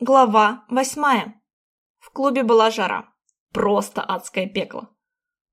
Глава восьмая. В клубе была жара. Просто адское пекло.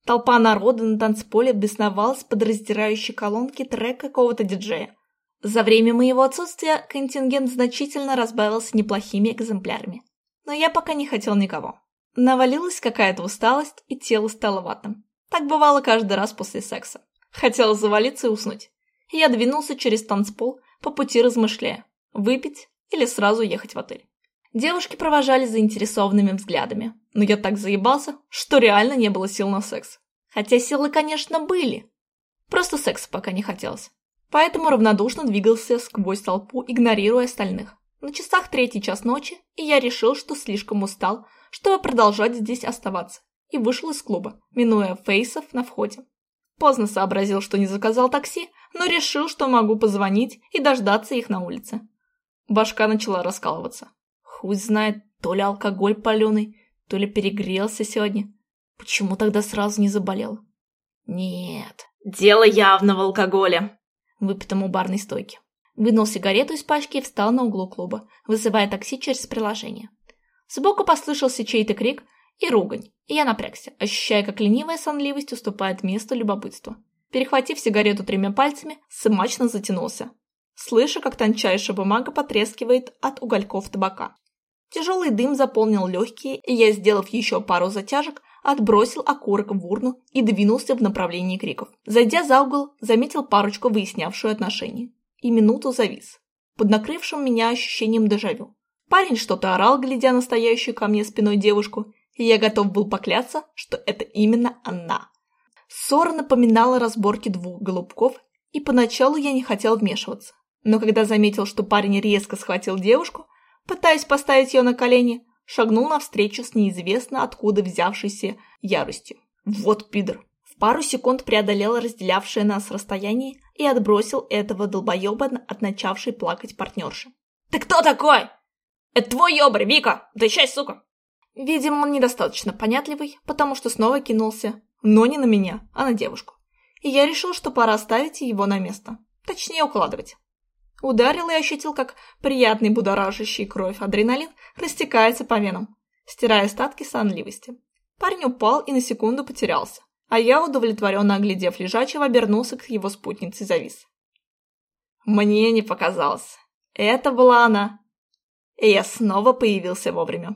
Толпа народа на танцполе бесновалась под раздирающей колонки трек какого-то диджея. За время моего отсутствия контингент значительно разбавился неплохими экземплярами. Но я пока не хотел никого. Навалилась какая-то усталость, и тело стало ватным. Так бывало каждый раз после секса. Хотелось завалиться и уснуть. Я двинулся через танцпол, по пути размышляя, выпить или сразу ехать в отель. Девушки провожали заинтересованными взглядами, но я так заебался, что реально не было сил на секс. Хотя силы, конечно, были. Просто секса пока не хотелось. Поэтому равнодушно двигался сквозь толпу, игнорируя остальных. На часах третий час ночи, и я решил, что слишком устал, чтобы продолжать здесь оставаться, и вышел из клуба, минуя фейсов на входе. Поздно сообразил, что не заказал такси, но решил, что могу позвонить и дождаться их на улице. Башка начала раскалываться. Хуй знает, то ли алкоголь паленый, то ли перегрелся сегодня. Почему тогда сразу не заболел? Нет, дело явно в алкоголе. Выпитом у барной стойки. Вынул сигарету из пачки и встал на углу клуба, вызывая такси через приложение. Сбоку послышался чей-то крик и ругань, и я напрягся, ощущая, как ленивая сонливость уступает месту любопытству. Перехватив сигарету тремя пальцами, смачно затянулся, слыша, как тончайшая бумага потрескивает от угольков табака. Тяжелый дым заполнил легкие, и я, сделав еще пару затяжек, отбросил окурок в урну и двинулся в направлении криков. Зайдя за угол, заметил парочку, выяснявшую отношения. И минуту завис, под накрывшим меня ощущением дежавю. Парень что-то орал, глядя на стоящую ко мне спиной девушку, и я готов был покляться, что это именно она. Ссора напоминала разборки двух голубков, и поначалу я не хотел вмешиваться. Но когда заметил, что парень резко схватил девушку, пытаясь поставить ее на колени, шагнул навстречу с неизвестно откуда взявшейся яростью. Вот пидор. В пару секунд преодолел разделявшее нас расстояние и отбросил этого долбоеба от начавшей плакать партнерши. «Ты кто такой?» «Это твой ёбарь, Вика! Сейчас, сука!» Видимо, он недостаточно понятливый, потому что снова кинулся, но не на меня, а на девушку. И я решил, что пора ставить его на место. Точнее, укладывать. Ударил и ощутил, как приятный будоражащий кровь адреналин растекается по венам, стирая остатки сонливости. Парень упал и на секунду потерялся, а я, удовлетворенно оглядев лежачего, обернулся к его спутнице и завис. Мне не показалось. Это была она. И я снова появился вовремя.